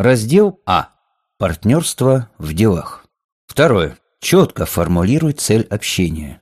Раздел А. Партнерство в делах. Второе. Четко формулируй цель общения.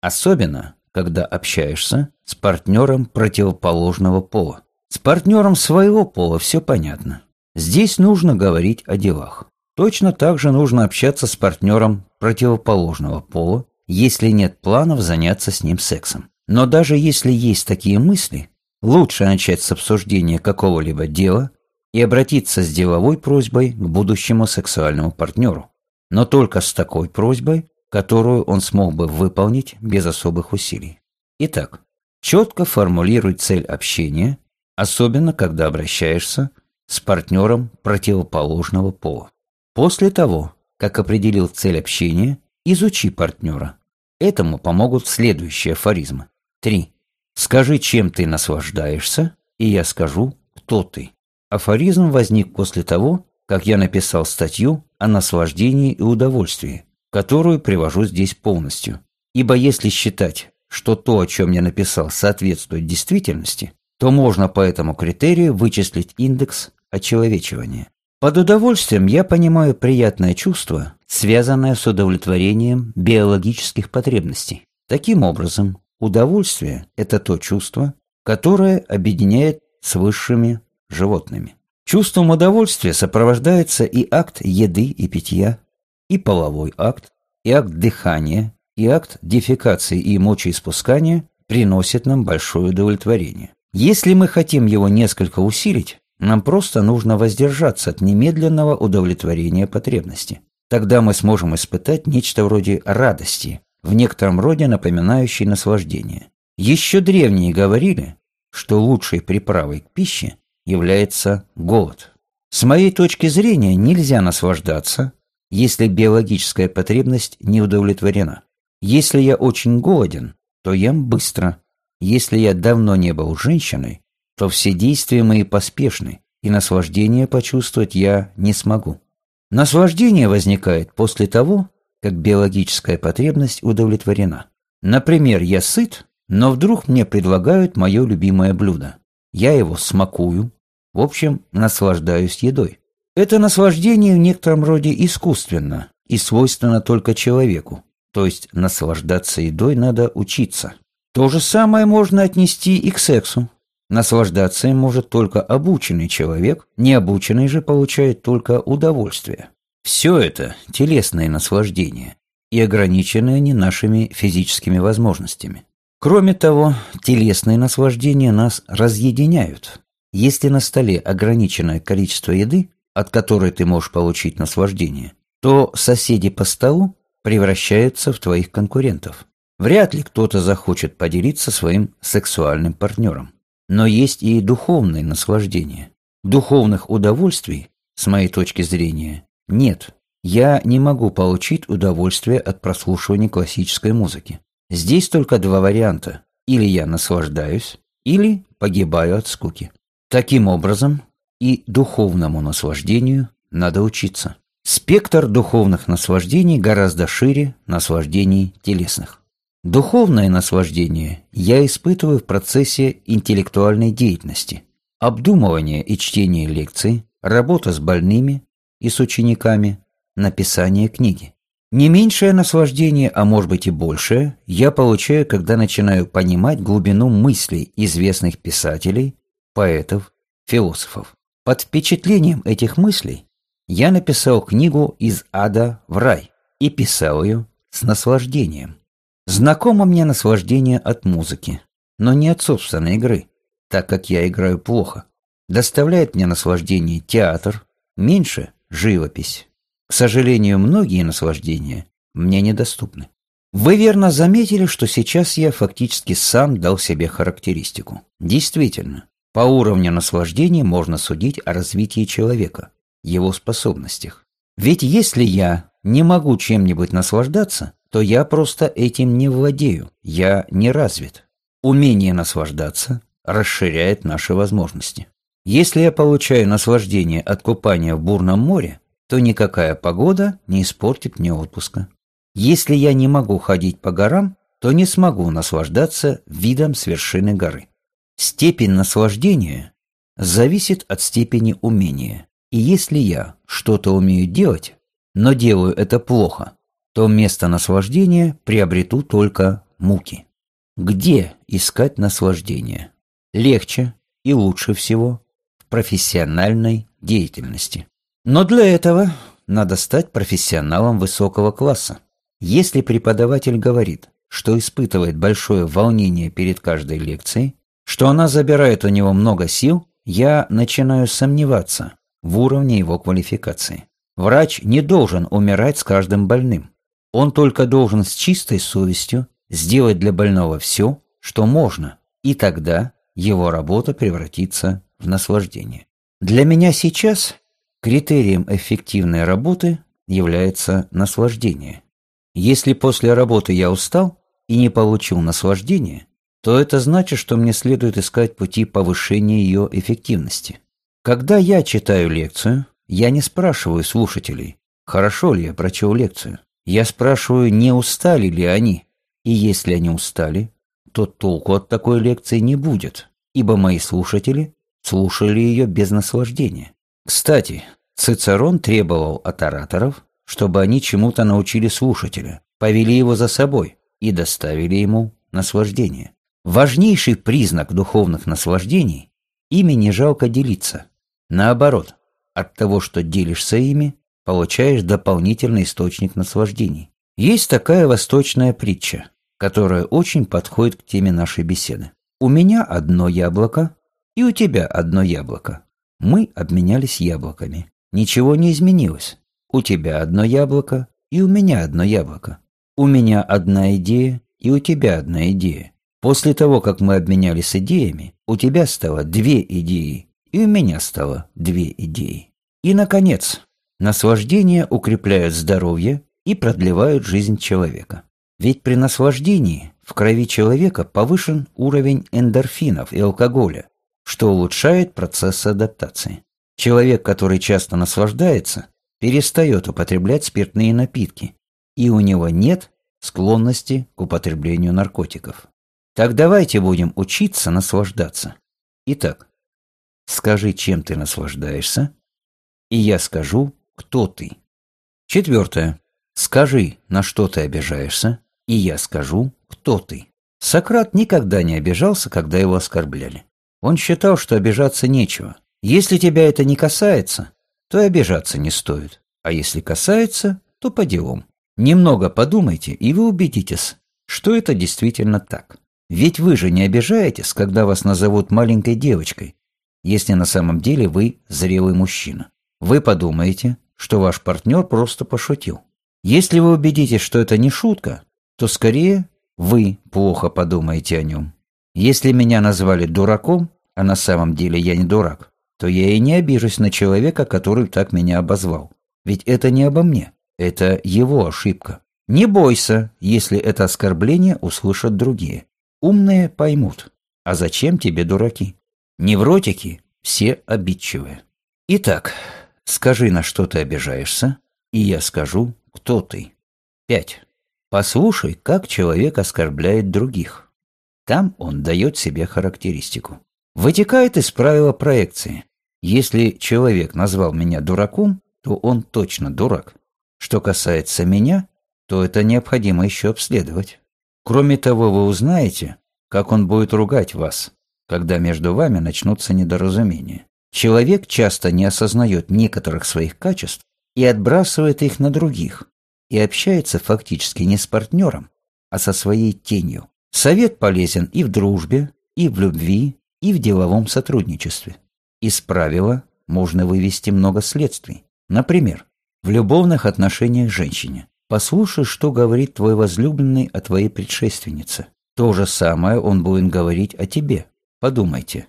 Особенно, когда общаешься с партнером противоположного пола. С партнером своего пола все понятно. Здесь нужно говорить о делах. Точно так же нужно общаться с партнером противоположного пола, если нет планов заняться с ним сексом. Но даже если есть такие мысли, лучше начать с обсуждения какого-либо дела и обратиться с деловой просьбой к будущему сексуальному партнеру. Но только с такой просьбой, которую он смог бы выполнить без особых усилий. Итак, четко формулируй цель общения, особенно когда обращаешься с партнером противоположного пола. После того, как определил цель общения, изучи партнера. Этому помогут следующие афоризмы. 3. Скажи, чем ты наслаждаешься, и я скажу, кто ты. Афоризм возник после того, как я написал статью о наслаждении и удовольствии, которую привожу здесь полностью. Ибо если считать, что то, о чем я написал, соответствует действительности, то можно по этому критерию вычислить индекс очеловечивания. Под удовольствием я понимаю приятное чувство, связанное с удовлетворением биологических потребностей. Таким образом, удовольствие – это то чувство, которое объединяет с высшими животными. Чувством удовольствия сопровождается и акт еды и питья, и половой акт, и акт дыхания, и акт дефекации и мочеиспускания приносит нам большое удовлетворение. Если мы хотим его несколько усилить, нам просто нужно воздержаться от немедленного удовлетворения потребности. Тогда мы сможем испытать нечто вроде радости, в некотором роде напоминающей наслаждение. Еще древние говорили, что лучшей приправой к пище является голод. С моей точки зрения нельзя наслаждаться, если биологическая потребность не удовлетворена. Если я очень голоден, то ем быстро. Если я давно не был женщиной, то все действия мои поспешны, и наслаждение почувствовать я не смогу. Наслаждение возникает после того, как биологическая потребность удовлетворена. Например, я сыт, но вдруг мне предлагают мое любимое блюдо. Я его смакую, в общем, наслаждаюсь едой. Это наслаждение в некотором роде искусственно и свойственно только человеку. То есть наслаждаться едой надо учиться. То же самое можно отнести и к сексу. Наслаждаться им может только обученный человек, необученный же получает только удовольствие. Все это – телесные наслаждения, и ограничены они нашими физическими возможностями. Кроме того, телесные наслаждения нас разъединяют. Если на столе ограниченное количество еды, от которой ты можешь получить наслаждение, то соседи по столу превращаются в твоих конкурентов. Вряд ли кто-то захочет поделиться своим сексуальным партнером. Но есть и духовные наслаждения. Духовных удовольствий, с моей точки зрения, нет. Я не могу получить удовольствие от прослушивания классической музыки. Здесь только два варианта. Или я наслаждаюсь, или погибаю от скуки. Таким образом, и духовному наслаждению надо учиться. Спектр духовных наслаждений гораздо шире наслаждений телесных. Духовное наслаждение я испытываю в процессе интеллектуальной деятельности, обдумывания и чтения лекций, работа с больными и с учениками, написание книги. Не меньшее наслаждение, а может быть и большее, я получаю, когда начинаю понимать глубину мыслей известных писателей, поэтов, философов. Под впечатлением этих мыслей я написал книгу «Из ада в рай» и писал ее с наслаждением. Знакомо мне наслаждение от музыки, но не от собственной игры, так как я играю плохо. Доставляет мне наслаждение театр, меньше – живопись. К сожалению, многие наслаждения мне недоступны. Вы верно заметили, что сейчас я фактически сам дал себе характеристику. Действительно, по уровню наслаждения можно судить о развитии человека, его способностях. Ведь если я не могу чем-нибудь наслаждаться, то я просто этим не владею, я не развит. Умение наслаждаться расширяет наши возможности. Если я получаю наслаждение от купания в бурном море, то никакая погода не испортит мне отпуска. Если я не могу ходить по горам, то не смогу наслаждаться видом с вершины горы. Степень наслаждения зависит от степени умения. И если я что-то умею делать, но делаю это плохо, то вместо наслаждения приобрету только муки. Где искать наслаждение? Легче и лучше всего в профессиональной деятельности. Но для этого надо стать профессионалом высокого класса. Если преподаватель говорит, что испытывает большое волнение перед каждой лекцией, что она забирает у него много сил, я начинаю сомневаться в уровне его квалификации. Врач не должен умирать с каждым больным. Он только должен с чистой совестью сделать для больного все, что можно, и тогда его работа превратится в наслаждение. Для меня сейчас критерием эффективной работы является наслаждение. Если после работы я устал и не получил наслаждения, то это значит, что мне следует искать пути повышения ее эффективности. Когда я читаю лекцию, я не спрашиваю слушателей, хорошо ли я прочел лекцию. Я спрашиваю, не устали ли они. И если они устали, то толку от такой лекции не будет, ибо мои слушатели слушали ее без наслаждения. Кстати, Цицерон требовал от ораторов, чтобы они чему-то научили слушателя, повели его за собой и доставили ему наслаждение. Важнейший признак духовных наслаждений – ими не жалко делиться. Наоборот, от того, что делишься ими, получаешь дополнительный источник наслаждений. Есть такая восточная притча, которая очень подходит к теме нашей беседы. У меня одно яблоко, и у тебя одно яблоко. Мы обменялись яблоками. Ничего не изменилось. У тебя одно яблоко, и у меня одно яблоко. У меня одна идея, и у тебя одна идея. После того, как мы обменялись идеями, у тебя стало две идеи, и у меня стало две идеи. И, наконец, наслаждения укрепляют здоровье и продлевают жизнь человека. Ведь при наслаждении в крови человека повышен уровень эндорфинов и алкоголя, что улучшает процесс адаптации. Человек, который часто наслаждается, перестает употреблять спиртные напитки, и у него нет склонности к употреблению наркотиков. Так давайте будем учиться наслаждаться. Итак, скажи, чем ты наслаждаешься, и я скажу, кто ты. Четвертое. Скажи, на что ты обижаешься, и я скажу, кто ты. Сократ никогда не обижался, когда его оскорбляли. Он считал, что обижаться нечего. Если тебя это не касается, то и обижаться не стоит. А если касается, то по делам. Немного подумайте, и вы убедитесь, что это действительно так. Ведь вы же не обижаетесь, когда вас назовут маленькой девочкой, если на самом деле вы зрелый мужчина. Вы подумаете, что ваш партнер просто пошутил. Если вы убедитесь, что это не шутка, то скорее вы плохо подумаете о нем. Если меня назвали дураком, а на самом деле я не дурак, то я и не обижусь на человека, который так меня обозвал. Ведь это не обо мне, это его ошибка. Не бойся, если это оскорбление услышат другие. Умные поймут. А зачем тебе дураки? Невротики все обидчивые. Итак, скажи, на что ты обижаешься, и я скажу, кто ты. 5. Послушай, как человек оскорбляет других. Там он дает себе характеристику. Вытекает из правила проекции. Если человек назвал меня дураком, то он точно дурак. Что касается меня, то это необходимо еще обследовать. Кроме того, вы узнаете, как он будет ругать вас, когда между вами начнутся недоразумения. Человек часто не осознает некоторых своих качеств и отбрасывает их на других, и общается фактически не с партнером, а со своей тенью. Совет полезен и в дружбе, и в любви, и в деловом сотрудничестве. Из правила можно вывести много следствий. Например, в любовных отношениях женщине. Послушай, что говорит твой возлюбленный о твоей предшественнице. То же самое он будет говорить о тебе. Подумайте.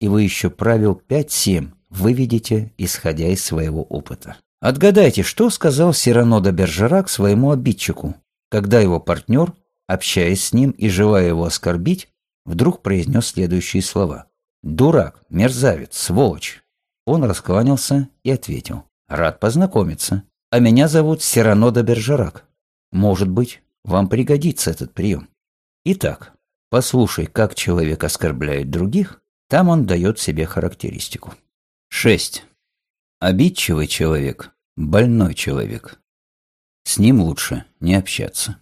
И вы еще правил 5-7 выведете, исходя из своего опыта. Отгадайте, что сказал Сирано де Бержерак своему обидчику, когда его партнер, общаясь с ним и желая его оскорбить, вдруг произнес следующие слова. «Дурак, мерзавец, сволочь!» Он раскланялся и ответил. «Рад познакомиться а меня зовут Сирано де Бержерак. Может быть, вам пригодится этот прием. Итак, послушай, как человек оскорбляет других, там он дает себе характеристику. 6. Обидчивый человек – больной человек. С ним лучше не общаться.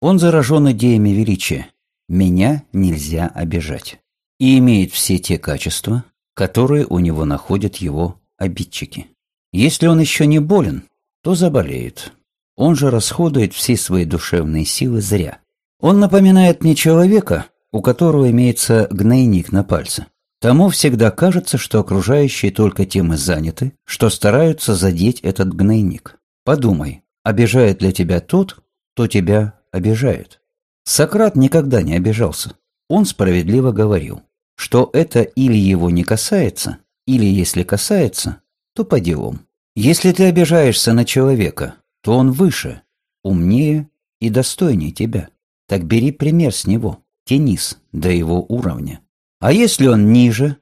Он заражен идеями величия. Меня нельзя обижать. И имеет все те качества, которые у него находят его обидчики. Если он еще не болен, то заболеет. Он же расходует все свои душевные силы зря. Он напоминает мне человека, у которого имеется гнойник на пальце. Тому всегда кажется, что окружающие только тем и заняты, что стараются задеть этот гнойник. Подумай, обижает ли тебя тот, кто тебя обижает? Сократ никогда не обижался. Он справедливо говорил, что это или его не касается, или если касается, то по делам. Если ты обижаешься на человека, то он выше, умнее и достойнее тебя. Так бери пример с него, тянись до его уровня. А если он ниже,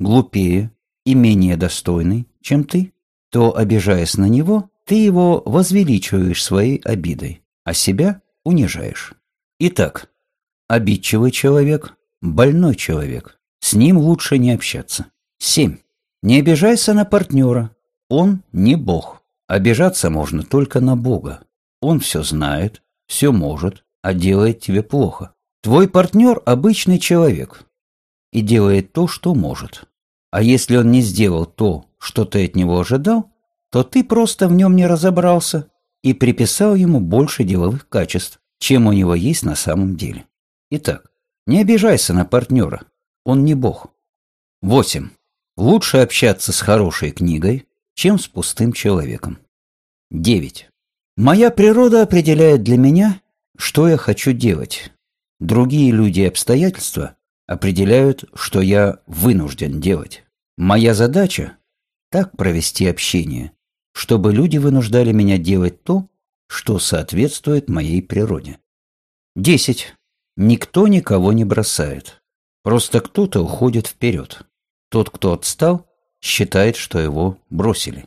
глупее и менее достойный, чем ты, то, обижаясь на него, ты его возвеличиваешь своей обидой, а себя унижаешь. Итак, обидчивый человек – больной человек. С ним лучше не общаться. 7. Не обижайся на партнера. Он не Бог. Обижаться можно только на Бога. Он все знает, все может, а делает тебе плохо. Твой партнер – обычный человек, и делает то, что может. А если он не сделал то, что ты от него ожидал, то ты просто в нем не разобрался и приписал ему больше деловых качеств, чем у него есть на самом деле. Итак, не обижайся на партнера, он не бог. 8. Лучше общаться с хорошей книгой, чем с пустым человеком. 9. Моя природа определяет для меня, что я хочу делать. Другие люди и обстоятельства определяют, что я вынужден делать. Моя задача – так провести общение, чтобы люди вынуждали меня делать то, что соответствует моей природе. 10. Никто никого не бросает. Просто кто-то уходит вперед. Тот, кто отстал, считает, что его бросили.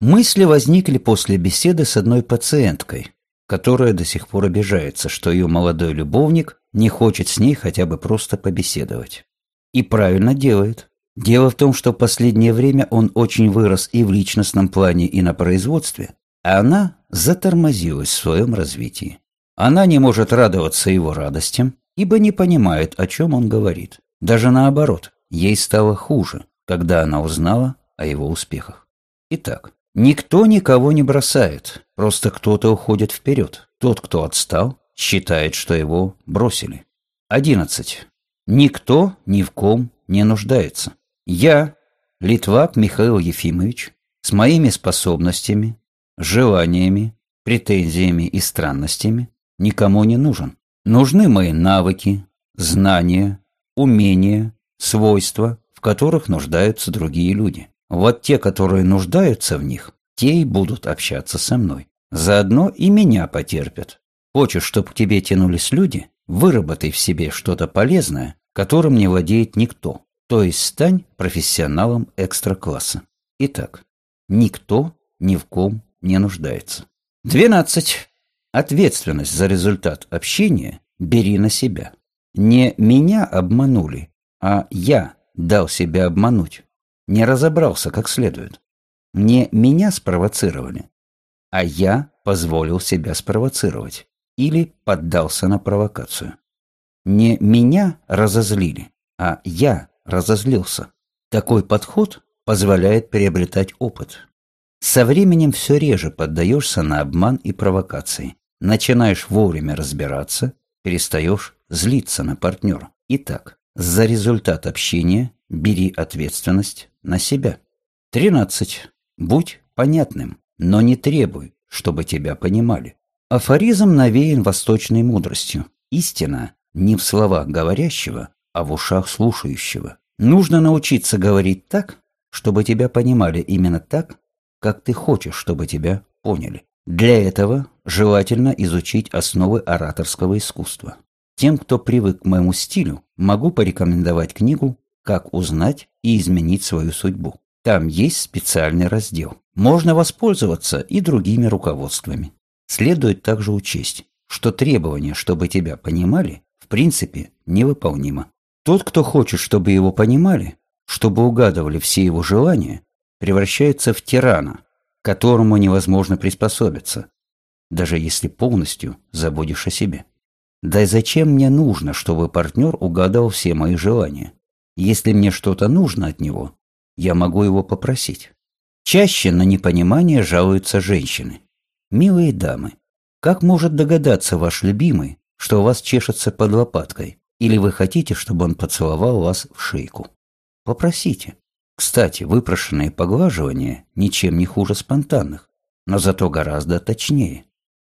Мысли возникли после беседы с одной пациенткой, которая до сих пор обижается, что ее молодой любовник не хочет с ней хотя бы просто побеседовать. И правильно делает. Дело в том, что в последнее время он очень вырос и в личностном плане, и на производстве, а она затормозилась в своем развитии. Она не может радоваться его радостям, ибо не понимает, о чем он говорит. Даже наоборот, ей стало хуже, когда она узнала о его успехах. Итак, никто никого не бросает, просто кто-то уходит вперед. Тот, кто отстал, считает, что его бросили. 11. Никто ни в ком не нуждается. Я, Литвак Михаил Ефимович, с моими способностями, желаниями, претензиями и странностями никому не нужен. Нужны мои навыки, знания, умения, свойства, которых нуждаются другие люди. Вот те, которые нуждаются в них, те и будут общаться со мной. Заодно и меня потерпят, Хочешь, чтобы к тебе тянулись люди? Выработай в себе что-то полезное, которым не владеет никто. То есть стань профессионалом экстра-класса. Итак, никто ни в ком не нуждается. 12. Ответственность за результат общения бери на себя. Не меня обманули, а я дал себя обмануть. Не разобрался как следует. Не меня спровоцировали, а я позволил себя спровоцировать или поддался на провокацию. Не меня разозлили, а я разозлился. Такой подход позволяет приобретать опыт. Со временем все реже поддаешься на обман и провокации. Начинаешь вовремя разбираться, перестаешь злиться на партнера. Итак, за результат общения бери ответственность на себя. 13. Будь понятным, но не требуй, чтобы тебя понимали. Афоризм навеян восточной мудростью. Истина не в словах говорящего, а в ушах слушающего. Нужно научиться говорить так, чтобы тебя понимали именно так, как ты хочешь, чтобы тебя поняли. Для этого желательно изучить основы ораторского искусства. Тем, кто привык к моему стилю, могу порекомендовать книгу «Как узнать и изменить свою судьбу». Там есть специальный раздел. Можно воспользоваться и другими руководствами. Следует также учесть, что требование, чтобы тебя понимали, в принципе, невыполнимо. Тот, кто хочет, чтобы его понимали, чтобы угадывали все его желания, превращается в тирана, которому невозможно приспособиться, даже если полностью забудешь о себе. Да и зачем мне нужно, чтобы партнер угадал все мои желания? Если мне что-то нужно от него, я могу его попросить. Чаще на непонимание жалуются женщины. Милые дамы, как может догадаться ваш любимый, что у вас чешется под лопаткой, или вы хотите, чтобы он поцеловал вас в шейку? Попросите. Кстати, выпрошенные поглаживания ничем не хуже спонтанных, но зато гораздо точнее.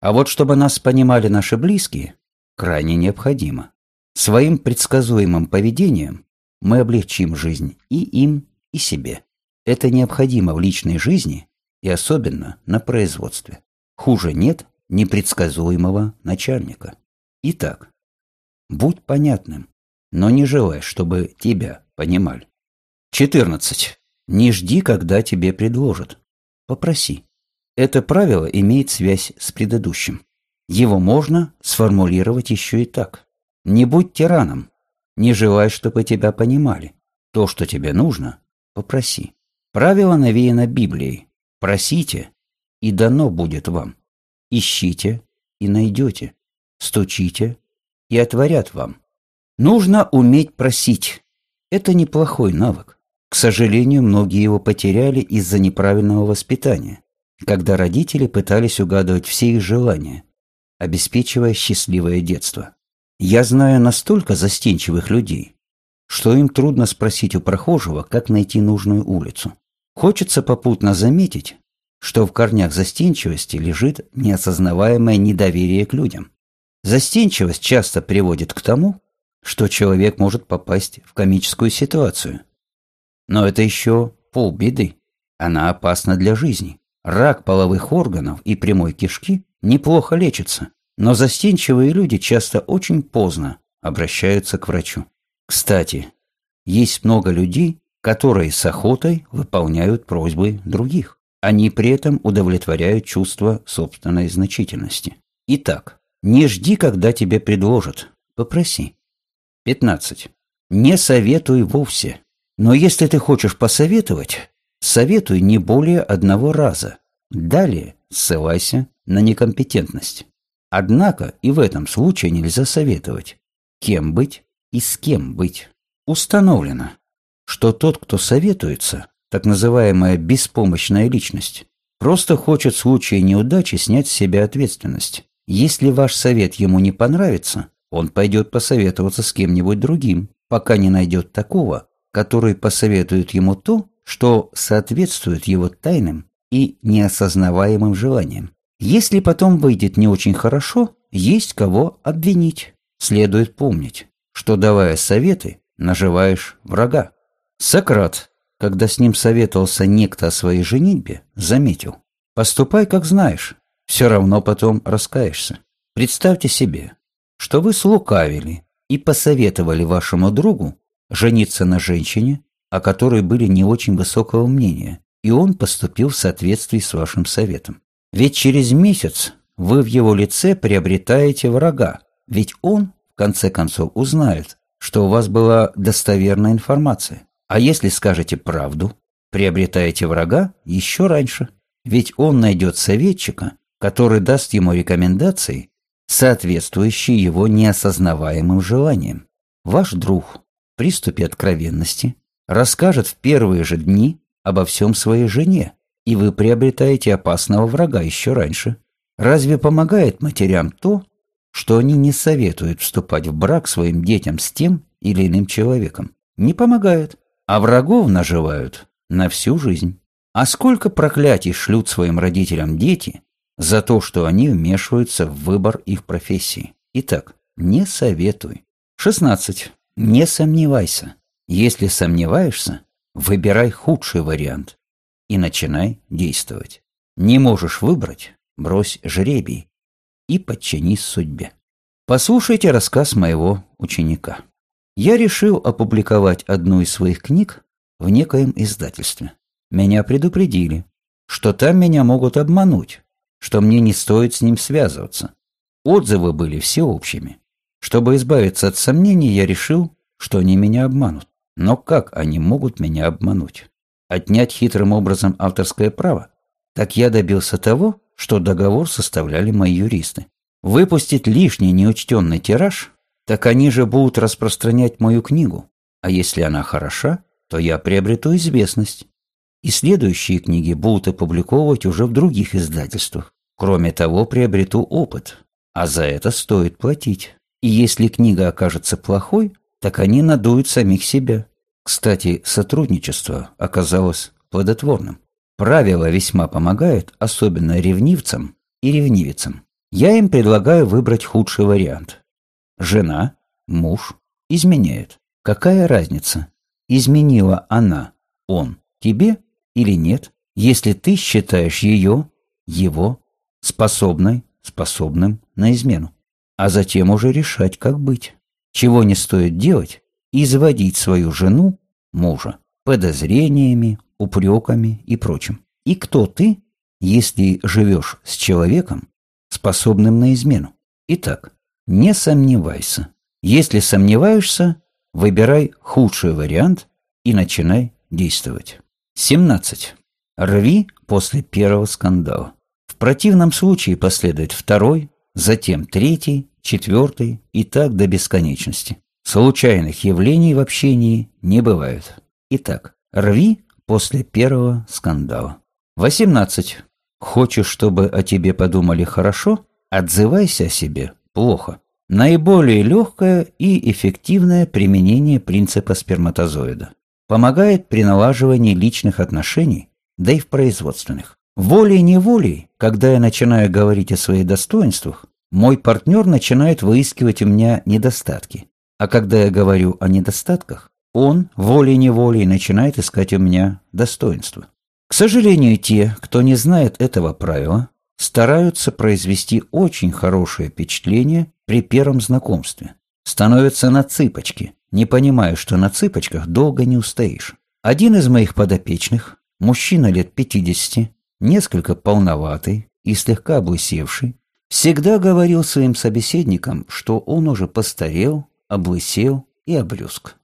А вот чтобы нас понимали наши близкие, крайне необходимо. Своим предсказуемым поведением мы облегчим жизнь и им, и себе. Это необходимо в личной жизни и особенно на производстве. Хуже нет непредсказуемого начальника. Итак, будь понятным, но не желай, чтобы тебя понимали. 14. Не жди, когда тебе предложат. Попроси. Это правило имеет связь с предыдущим. Его можно сформулировать еще и так. Не будь тираном. Не желай, чтобы тебя понимали. То, что тебе нужно, попроси. Правило навеяно Библией. Просите, и дано будет вам. Ищите, и найдете. Стучите, и отворят вам. Нужно уметь просить. Это неплохой навык. К сожалению, многие его потеряли из-за неправильного воспитания, когда родители пытались угадывать все их желания, обеспечивая счастливое детство. Я знаю настолько застенчивых людей, что им трудно спросить у прохожего, как найти нужную улицу. Хочется попутно заметить, что в корнях застенчивости лежит неосознаваемое недоверие к людям. Застенчивость часто приводит к тому, что человек может попасть в комическую ситуацию. Но это еще полбеды. Она опасна для жизни. Рак половых органов и прямой кишки неплохо лечится, но застенчивые люди часто очень поздно обращаются к врачу. Кстати, есть много людей, которые с охотой выполняют просьбы других. Они при этом удовлетворяют чувство собственной значительности. Итак, не жди, когда тебе предложат. Попроси. 15. Не советуй вовсе. Но если ты хочешь посоветовать, советуй не более одного раза. Далее ссылайся на некомпетентность. Однако и в этом случае нельзя советовать, кем быть и с кем быть. Установлено, что тот, кто советуется, так называемая беспомощная личность, просто хочет в случае неудачи снять с себя ответственность. Если ваш совет ему не понравится, он пойдет посоветоваться с кем-нибудь другим, пока не найдет такого, который посоветует ему то, что соответствует его тайным и неосознаваемым желаниям. Если потом выйдет не очень хорошо, есть кого обвинить. Следует помнить, что давая советы, наживаешь врага. Сократ когда с ним советовался некто о своей женитьбе, заметил. «Поступай, как знаешь, все равно потом раскаешься. Представьте себе, что вы слукавили и посоветовали вашему другу жениться на женщине, о которой были не очень высокого мнения, и он поступил в соответствии с вашим советом. Ведь через месяц вы в его лице приобретаете врага, ведь он, в конце концов, узнает, что у вас была достоверная информация. А если скажете правду, приобретаете врага еще раньше. Ведь он найдет советчика, который даст ему рекомендации, соответствующие его неосознаваемым желаниям. Ваш друг в приступе откровенности расскажет в первые же дни обо всем своей жене, и вы приобретаете опасного врага еще раньше. Разве помогает матерям то, что они не советуют вступать в брак своим детям с тем или иным человеком? Не помогает а врагов наживают на всю жизнь. А сколько проклятий шлют своим родителям дети за то, что они вмешиваются в выбор их профессии. Итак, не советуй. 16. Не сомневайся. Если сомневаешься, выбирай худший вариант и начинай действовать. Не можешь выбрать, брось жребий и подчинись судьбе. Послушайте рассказ моего ученика я решил опубликовать одну из своих книг в некоем издательстве. Меня предупредили, что там меня могут обмануть, что мне не стоит с ним связываться. Отзывы были всеобщими. Чтобы избавиться от сомнений, я решил, что они меня обманут. Но как они могут меня обмануть? Отнять хитрым образом авторское право, так я добился того, что договор составляли мои юристы. Выпустить лишний неучтенный тираж, так они же будут распространять мою книгу, а если она хороша, то я приобрету известность. И следующие книги будут опубликовывать уже в других издательствах. Кроме того, приобрету опыт, а за это стоит платить. И если книга окажется плохой, так они надуют самих себя. Кстати, сотрудничество оказалось плодотворным. Правило весьма помогает, особенно ревнивцам и ревнивицам. Я им предлагаю выбрать худший вариант. Жена, муж изменяет. Какая разница, изменила она, он, тебе или нет, если ты считаешь ее, его, способной, способным на измену. А затем уже решать, как быть. Чего не стоит делать, изводить свою жену, мужа, подозрениями, упреками и прочим. И кто ты, если живешь с человеком, способным на измену? Итак, не сомневайся. Если сомневаешься, выбирай худший вариант и начинай действовать. 17. Рви после первого скандала. В противном случае последует второй, затем третий, четвертый и так до бесконечности. Случайных явлений в общении не бывает. Итак, рви после первого скандала. 18. Хочешь, чтобы о тебе подумали хорошо? Отзывайся о себе плохо. Наиболее легкое и эффективное применение принципа сперматозоида. Помогает при налаживании личных отношений, да и в производственных. Волей-неволей, когда я начинаю говорить о своих достоинствах, мой партнер начинает выискивать у меня недостатки. А когда я говорю о недостатках, он волей-неволей начинает искать у меня достоинства. К сожалению, те, кто не знает этого правила, стараются произвести очень хорошее впечатление при первом знакомстве. Становятся на цыпочки, не понимая, что на цыпочках долго не устоишь. Один из моих подопечных, мужчина лет 50, несколько полноватый и слегка облысевший, всегда говорил своим собеседникам, что он уже постарел, облысел и обрюзг.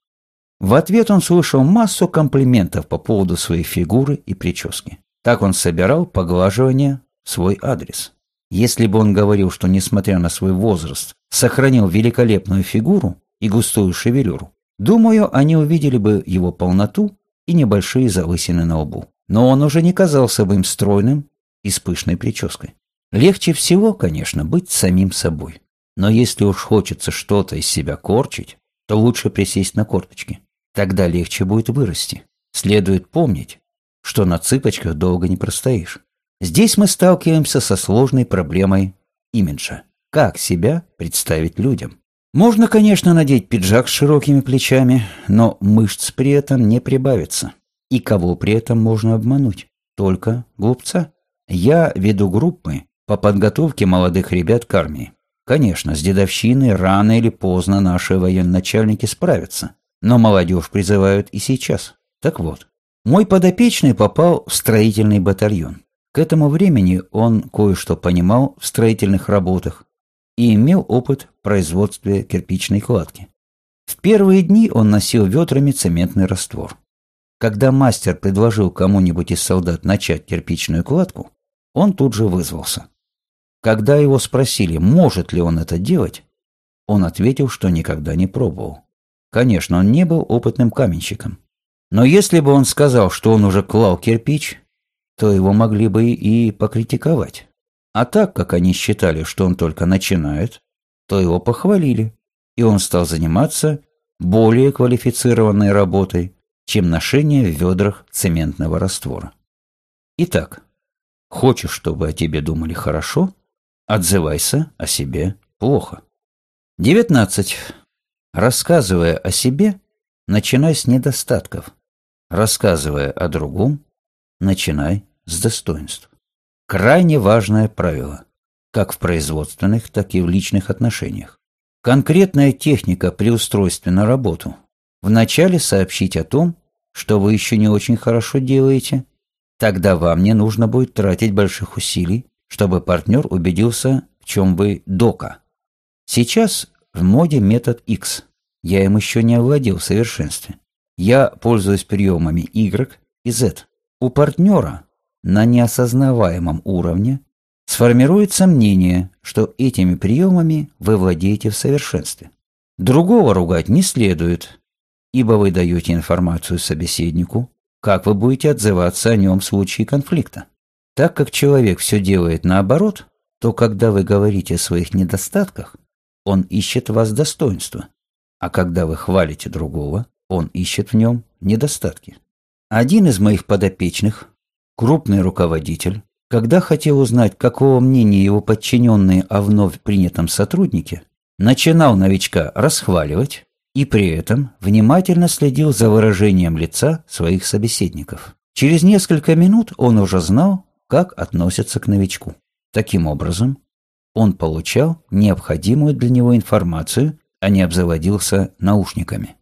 В ответ он слышал массу комплиментов по поводу своей фигуры и прически. Так он собирал поглаживание свой адрес. Если бы он говорил, что, несмотря на свой возраст, сохранил великолепную фигуру и густую шевелюру, думаю, они увидели бы его полноту и небольшие залысины на лбу. Но он уже не казался бы им стройным и с пышной прической. Легче всего, конечно, быть самим собой. Но если уж хочется что-то из себя корчить, то лучше присесть на корточки. Тогда легче будет вырасти. Следует помнить, что на цыпочках долго не простоишь. Здесь мы сталкиваемся со сложной проблемой имиджа. Как себя представить людям? Можно, конечно, надеть пиджак с широкими плечами, но мышц при этом не прибавится. И кого при этом можно обмануть? Только глупца. Я веду группы по подготовке молодых ребят к армии. Конечно, с дедовщиной рано или поздно наши военачальники справятся. Но молодежь призывают и сейчас. Так вот, мой подопечный попал в строительный батальон. К этому времени он кое-что понимал в строительных работах и имел опыт в производстве кирпичной кладки. В первые дни он носил ведрами цементный раствор. Когда мастер предложил кому-нибудь из солдат начать кирпичную кладку, он тут же вызвался. Когда его спросили, может ли он это делать, он ответил, что никогда не пробовал. Конечно, он не был опытным каменщиком. Но если бы он сказал, что он уже клал кирпич, то его могли бы и покритиковать. А так как они считали, что он только начинает, то его похвалили, и он стал заниматься более квалифицированной работой, чем ношение в ведрах цементного раствора. Итак, хочешь, чтобы о тебе думали хорошо, отзывайся о себе плохо. 19. Рассказывая о себе, начинай с недостатков. Рассказывая о другом, начинай с достоинств. Крайне важное правило, как в производственных, так и в личных отношениях. Конкретная техника при устройстве на работу. Вначале сообщить о том, что вы еще не очень хорошо делаете. Тогда вам не нужно будет тратить больших усилий, чтобы партнер убедился, в чем вы дока. Сейчас в моде метод X. Я им еще не овладел в совершенстве. Я пользуюсь приемами Y и Z. У партнера на неосознаваемом уровне сформируется мнение, что этими приемами вы владеете в совершенстве. Другого ругать не следует, ибо вы даете информацию собеседнику, как вы будете отзываться о нем в случае конфликта. Так как человек все делает наоборот, то когда вы говорите о своих недостатках, он ищет в вас достоинства, а когда вы хвалите другого, он ищет в нем недостатки. Один из моих подопечных, крупный руководитель, когда хотел узнать, какого мнения его подчиненные о вновь принятом сотруднике, начинал новичка расхваливать и при этом внимательно следил за выражением лица своих собеседников. Через несколько минут он уже знал, как относятся к новичку. Таким образом, он получал необходимую для него информацию, а не обзаводился наушниками.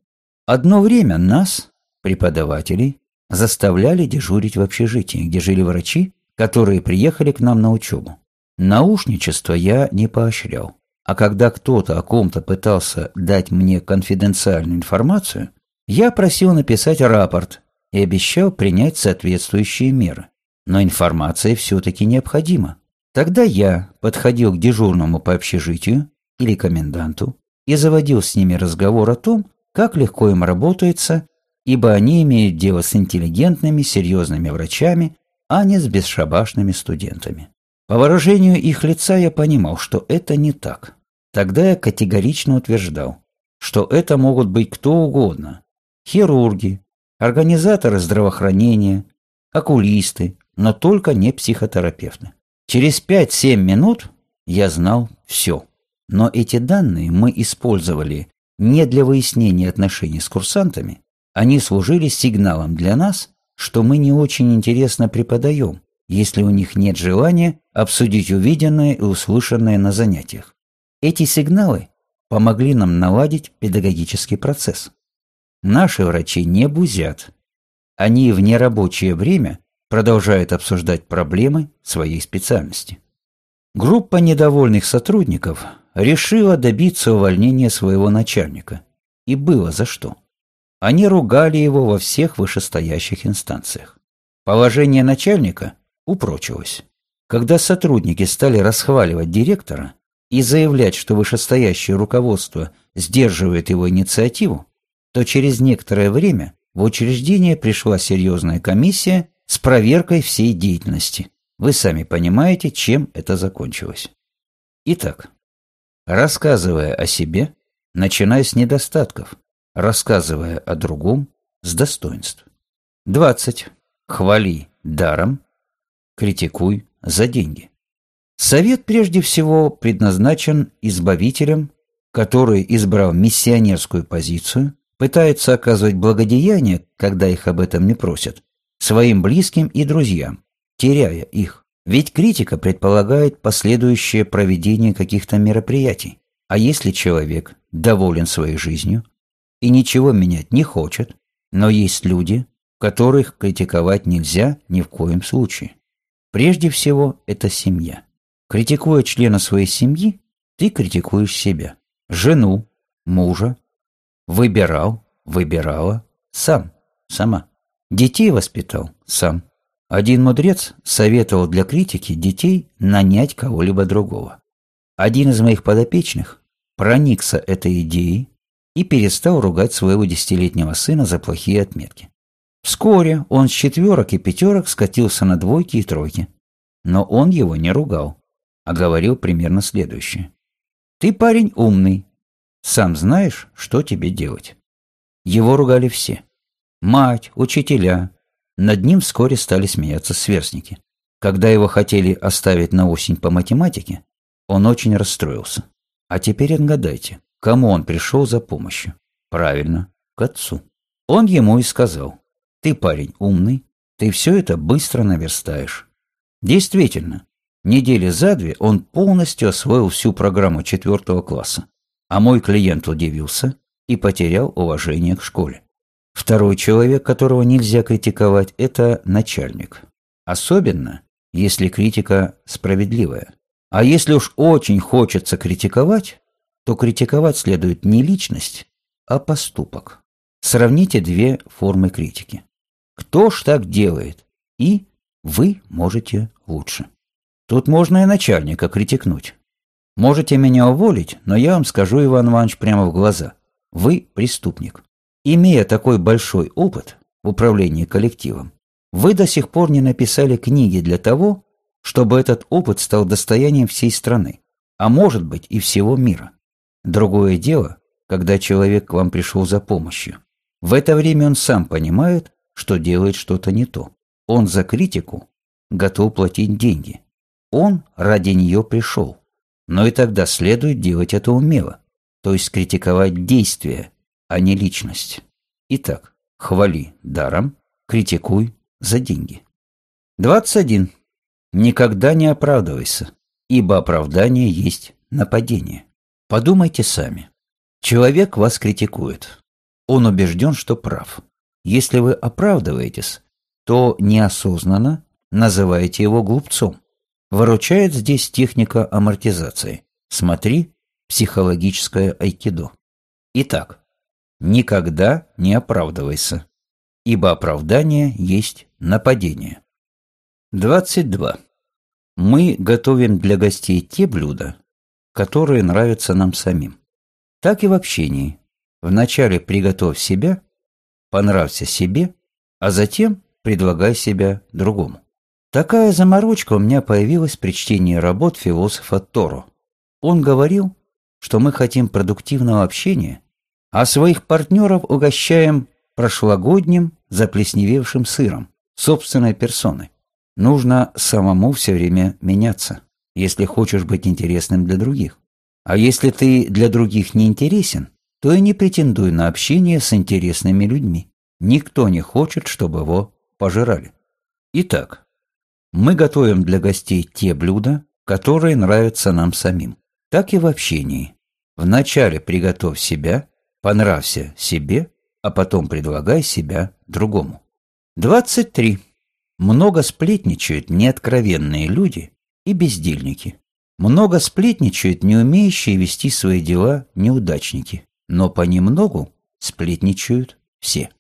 Одно время нас, преподавателей, заставляли дежурить в общежитии, где жили врачи, которые приехали к нам на учебу. Наушничество я не поощрял. А когда кто-то о ком-то пытался дать мне конфиденциальную информацию, я просил написать рапорт и обещал принять соответствующие меры. Но информация все-таки необходима. Тогда я подходил к дежурному по общежитию или коменданту и заводил с ними разговор о том, как легко им работается ибо они имеют дело с интеллигентными, серьезными врачами, а не с бесшабашными студентами. По выражению их лица я понимал, что это не так. Тогда я категорично утверждал, что это могут быть кто угодно – хирурги, организаторы здравоохранения, окулисты, но только не психотерапевты. Через 5-7 минут я знал все. Но эти данные мы использовали не для выяснения отношений с курсантами, они служили сигналом для нас, что мы не очень интересно преподаем, если у них нет желания обсудить увиденное и услышанное на занятиях. Эти сигналы помогли нам наладить педагогический процесс. Наши врачи не бузят. Они в нерабочее время продолжают обсуждать проблемы своей специальности. Группа недовольных сотрудников решила добиться увольнения своего начальника. И было за что. Они ругали его во всех вышестоящих инстанциях. Положение начальника упрочилось. Когда сотрудники стали расхваливать директора и заявлять, что вышестоящее руководство сдерживает его инициативу, то через некоторое время в учреждение пришла серьезная комиссия с проверкой всей деятельности. Вы сами понимаете, чем это закончилось. Итак, рассказывая о себе, начиная с недостатков, рассказывая о другом с достоинств. 20. Хвали даром, критикуй за деньги. Совет прежде всего предназначен избавителям, который, избрал миссионерскую позицию, пытается оказывать благодеяние, когда их об этом не просят, своим близким и друзьям, теряя их. Ведь критика предполагает последующее проведение каких-то мероприятий. А если человек доволен своей жизнью, и ничего менять не хочет, но есть люди, которых критиковать нельзя ни в коем случае. Прежде всего, это семья. Критикуя члена своей семьи, ты критикуешь себя, жену, мужа, выбирал, выбирала, сам, сама. Детей воспитал сам. Один мудрец советовал для критики детей нанять кого-либо другого. Один из моих подопечных проникся этой идеей и перестал ругать своего десятилетнего сына за плохие отметки. Вскоре он с четверок и пятерок скатился на двойки и тройки. Но он его не ругал, а говорил примерно следующее. «Ты парень умный, сам знаешь, что тебе делать». Его ругали все. Мать, учителя. Над ним вскоре стали смеяться сверстники. Когда его хотели оставить на осень по математике, он очень расстроился. А теперь отгадайте, Кому он пришел за помощью? Правильно, к отцу. Он ему и сказал, ты парень умный, ты все это быстро наверстаешь. Действительно, недели за две он полностью освоил всю программу четвертого класса, а мой клиент удивился и потерял уважение к школе. Второй человек, которого нельзя критиковать, это начальник. Особенно, если критика справедливая. А если уж очень хочется критиковать, то критиковать следует не личность, а поступок. Сравните две формы критики. кто ж так делает, и вы можете лучше. Тут можно и начальника критикнуть. Можете меня уволить, но я вам скажу, Иван Иванович, прямо в глаза. Вы преступник. Имея такой большой опыт в управлении коллективом, вы до сих пор не написали книги для того, чтобы этот опыт стал достоянием всей страны, а может быть и всего мира. Другое дело, когда человек к вам пришел за помощью. В это время он сам понимает, что делает что-то не то. Он за критику готов платить деньги. Он ради нее пришел. Но и тогда следует делать это умело, то есть критиковать действия, а не личность. Итак, хвали даром, критикуй за деньги. 21. Никогда не оправдывайся, ибо оправдание есть нападение. Подумайте сами. Человек вас критикует. Он убежден, что прав. Если вы оправдываетесь, то неосознанно называете его глупцом. Выручает здесь техника амортизации. Смотри, психологическое айкидо. Итак, никогда не оправдывайся, ибо оправдание есть нападение. 22. Мы готовим для гостей те блюда, которые нравятся нам самим. Так и в общении. Вначале приготовь себя, понравься себе, а затем предлагай себя другому. Такая заморочка у меня появилась при чтении работ философа Торо. Он говорил, что мы хотим продуктивного общения, а своих партнеров угощаем прошлогодним заплесневевшим сыром, собственной персоной. Нужно самому все время меняться, если хочешь быть интересным для других. А если ты для других не интересен, то и не претендуй на общение с интересными людьми. Никто не хочет, чтобы его пожирали. Итак, мы готовим для гостей те блюда, которые нравятся нам самим. Так и в общении. Вначале приготовь себя, понравься себе, а потом предлагай себя другому. 23. Много сплетничают неоткровенные люди и бездельники. Много сплетничают не умеющие вести свои дела неудачники, но понемногу сплетничают все.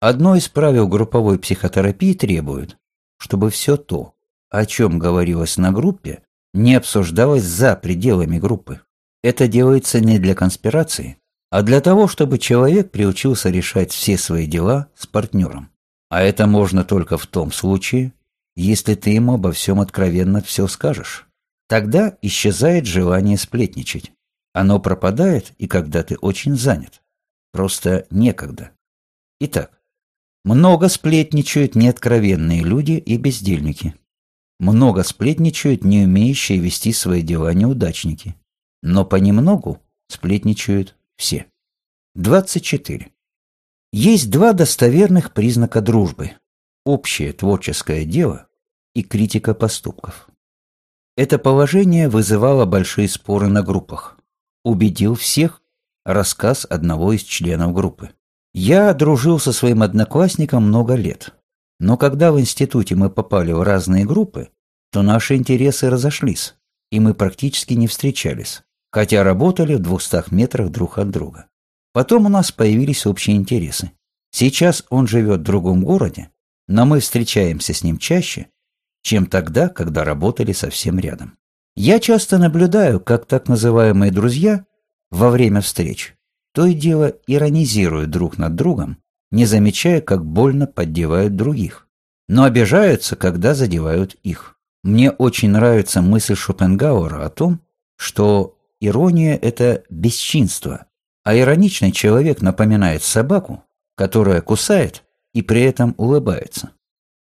Одно из правил групповой психотерапии требует, чтобы все то, о чем говорилось на группе, не обсуждалось за пределами группы. Это делается не для конспирации, а для того, чтобы человек приучился решать все свои дела с партнером. А это можно только в том случае, если ты ему обо всем откровенно все скажешь. Тогда исчезает желание сплетничать. Оно пропадает и когда ты очень занят. Просто некогда. Итак, много сплетничают неоткровенные люди и бездельники. Много сплетничают не умеющие вести свои дела неудачники. Но понемногу сплетничают все. 24. Есть два достоверных признака дружбы. Общее творческое дело и критика поступков. Это положение вызывало большие споры на группах. Убедил всех рассказ одного из членов группы. Я дружил со своим одноклассником много лет. Но когда в институте мы попали в разные группы, то наши интересы разошлись, и мы практически не встречались, хотя работали в двухстах метрах друг от друга. Потом у нас появились общие интересы. Сейчас он живет в другом городе, но мы встречаемся с ним чаще чем тогда, когда работали совсем рядом. Я часто наблюдаю, как так называемые друзья во время встреч то и дело иронизируют друг над другом, не замечая, как больно поддевают других, но обижаются, когда задевают их. Мне очень нравится мысль Шопенгауэра о том, что ирония – это бесчинство, а ироничный человек напоминает собаку, которая кусает и при этом улыбается.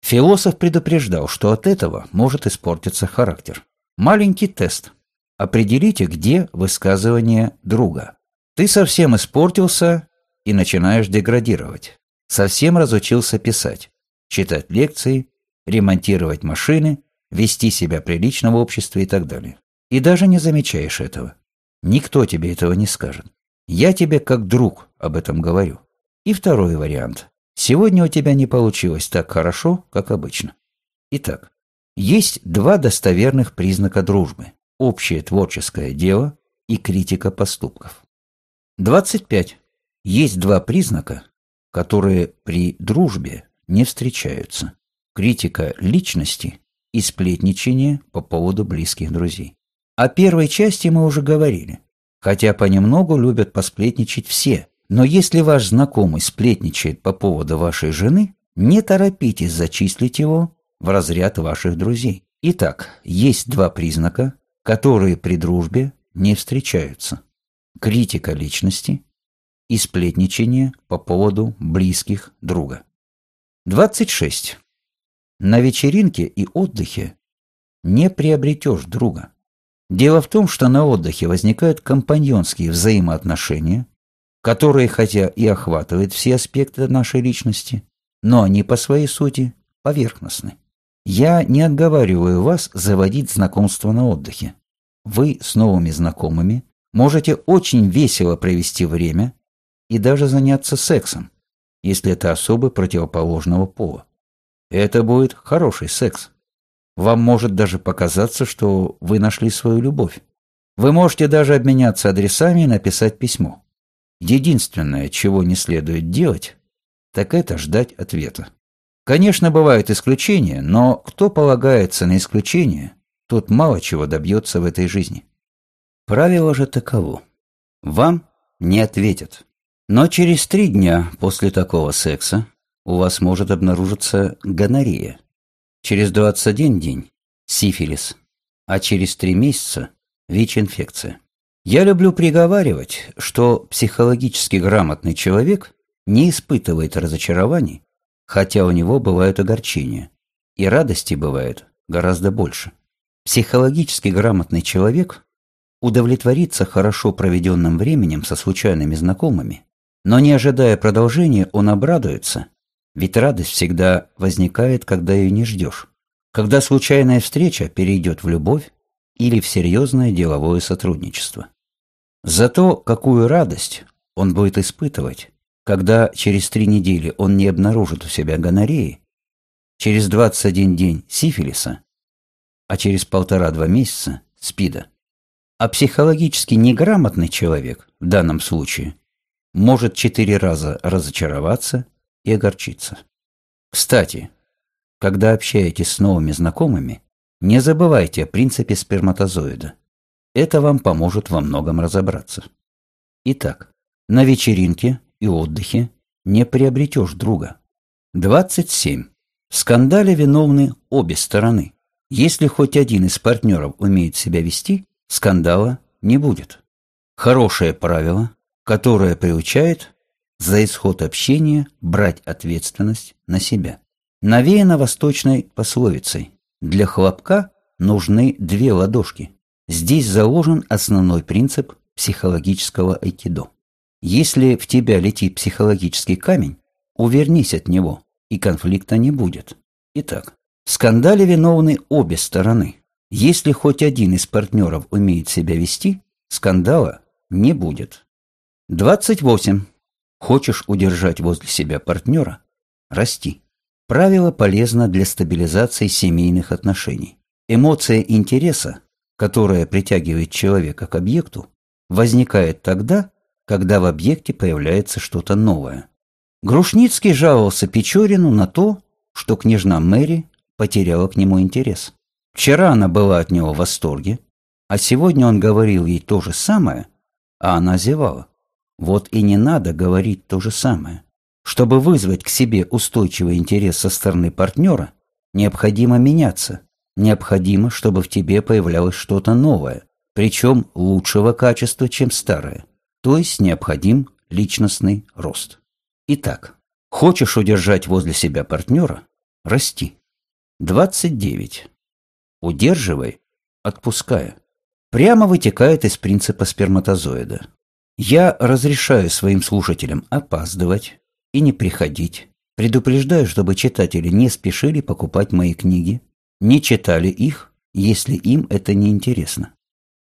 Философ предупреждал, что от этого может испортиться характер. Маленький тест. Определите, где высказывание друга. Ты совсем испортился и начинаешь деградировать. Совсем разучился писать, читать лекции, ремонтировать машины, вести себя прилично в обществе и так далее. И даже не замечаешь этого. Никто тебе этого не скажет. Я тебе как друг об этом говорю. И второй вариант. Сегодня у тебя не получилось так хорошо, как обычно. Итак, есть два достоверных признака дружбы. Общее творческое дело и критика поступков. 25. Есть два признака, которые при дружбе не встречаются. Критика личности и сплетничание по поводу близких друзей. О первой части мы уже говорили. Хотя понемногу любят посплетничать все. Но если ваш знакомый сплетничает по поводу вашей жены, не торопитесь зачислить его в разряд ваших друзей. Итак, есть два признака, которые при дружбе не встречаются. Критика личности и сплетничание по поводу близких друга. 26. На вечеринке и отдыхе не приобретешь друга. Дело в том, что на отдыхе возникают компаньонские взаимоотношения, которые хотя и охватывают все аспекты нашей личности, но они по своей сути поверхностны. Я не отговариваю вас заводить знакомство на отдыхе. Вы с новыми знакомыми можете очень весело провести время и даже заняться сексом, если это особы противоположного пола. Это будет хороший секс. Вам может даже показаться, что вы нашли свою любовь. Вы можете даже обменяться адресами и написать письмо. Единственное, чего не следует делать, так это ждать ответа. Конечно, бывают исключения, но кто полагается на исключения, тот мало чего добьется в этой жизни. Правило же таково. Вам не ответят. Но через три дня после такого секса у вас может обнаружиться гонорея. Через 21 день – сифилис, а через три месяца – ВИЧ-инфекция. Я люблю приговаривать, что психологически грамотный человек не испытывает разочарований, хотя у него бывают огорчения, и радости бывает гораздо больше. Психологически грамотный человек удовлетворится хорошо проведенным временем со случайными знакомыми, но не ожидая продолжения, он обрадуется, ведь радость всегда возникает, когда ее не ждешь. Когда случайная встреча перейдет в любовь или в серьезное деловое сотрудничество. Зато какую радость он будет испытывать, когда через три недели он не обнаружит у себя гонореи, через 21 день сифилиса, а через полтора-два месяца спида. А психологически неграмотный человек в данном случае может четыре раза разочароваться и огорчиться. Кстати, когда общаетесь с новыми знакомыми, не забывайте о принципе сперматозоида. Это вам поможет во многом разобраться. Итак, на вечеринке и отдыхе не приобретешь друга. 27. В скандале виновны обе стороны. Если хоть один из партнеров умеет себя вести, скандала не будет. Хорошее правило, которое приучает за исход общения брать ответственность на себя. Навеяно восточной пословицей «Для хлопка нужны две ладошки». Здесь заложен основной принцип психологического айкидо. Если в тебя летит психологический камень, увернись от него, и конфликта не будет. Итак, в скандале виновны обе стороны. Если хоть один из партнеров умеет себя вести, скандала не будет. 28. Хочешь удержать возле себя партнера? Расти. Правило полезно для стабилизации семейных отношений. Эмоция интереса, которая притягивает человека к объекту, возникает тогда, когда в объекте появляется что-то новое. Грушницкий жаловался Печорину на то, что княжна Мэри потеряла к нему интерес. Вчера она была от него в восторге, а сегодня он говорил ей то же самое, а она зевала. Вот и не надо говорить то же самое. Чтобы вызвать к себе устойчивый интерес со стороны партнера, необходимо меняться. Необходимо, чтобы в тебе появлялось что-то новое, причем лучшего качества, чем старое то есть необходим личностный рост. Итак, хочешь удержать возле себя партнера – расти. 29. Удерживай, отпуская. Прямо вытекает из принципа сперматозоида. Я разрешаю своим слушателям опаздывать и не приходить. Предупреждаю, чтобы читатели не спешили покупать мои книги, не читали их, если им это не интересно.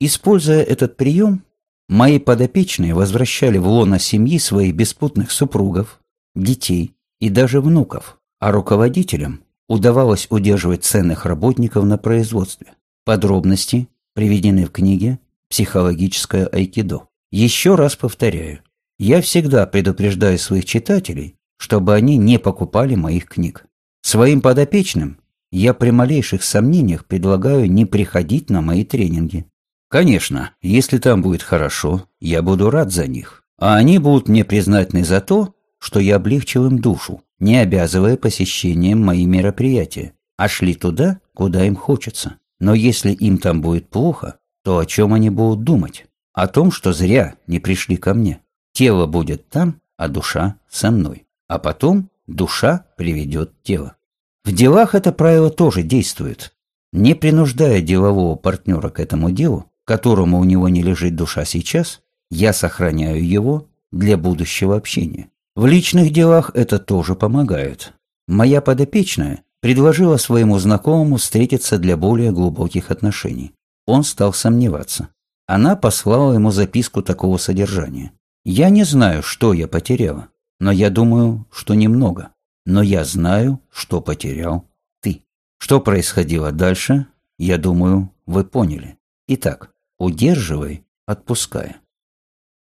Используя этот прием, Мои подопечные возвращали в лоно семьи своих беспутных супругов, детей и даже внуков, а руководителям удавалось удерживать ценных работников на производстве. Подробности приведены в книге «Психологическое айкидо». Еще раз повторяю, я всегда предупреждаю своих читателей, чтобы они не покупали моих книг. Своим подопечным я при малейших сомнениях предлагаю не приходить на мои тренинги. Конечно, если там будет хорошо, я буду рад за них. А они будут мне признательны за то, что я облегчил им душу, не обязывая посещением мои мероприятия, а шли туда, куда им хочется. Но если им там будет плохо, то о чем они будут думать? О том, что зря не пришли ко мне. Тело будет там, а душа со мной. А потом душа приведет тело. В делах это правило тоже действует. Не принуждая делового партнера к этому делу, которому у него не лежит душа сейчас, я сохраняю его для будущего общения. В личных делах это тоже помогает. Моя подопечная предложила своему знакомому встретиться для более глубоких отношений. Он стал сомневаться. Она послала ему записку такого содержания. «Я не знаю, что я потеряла, но я думаю, что немного. Но я знаю, что потерял ты». Что происходило дальше, я думаю, вы поняли. Итак, удерживай, отпуская.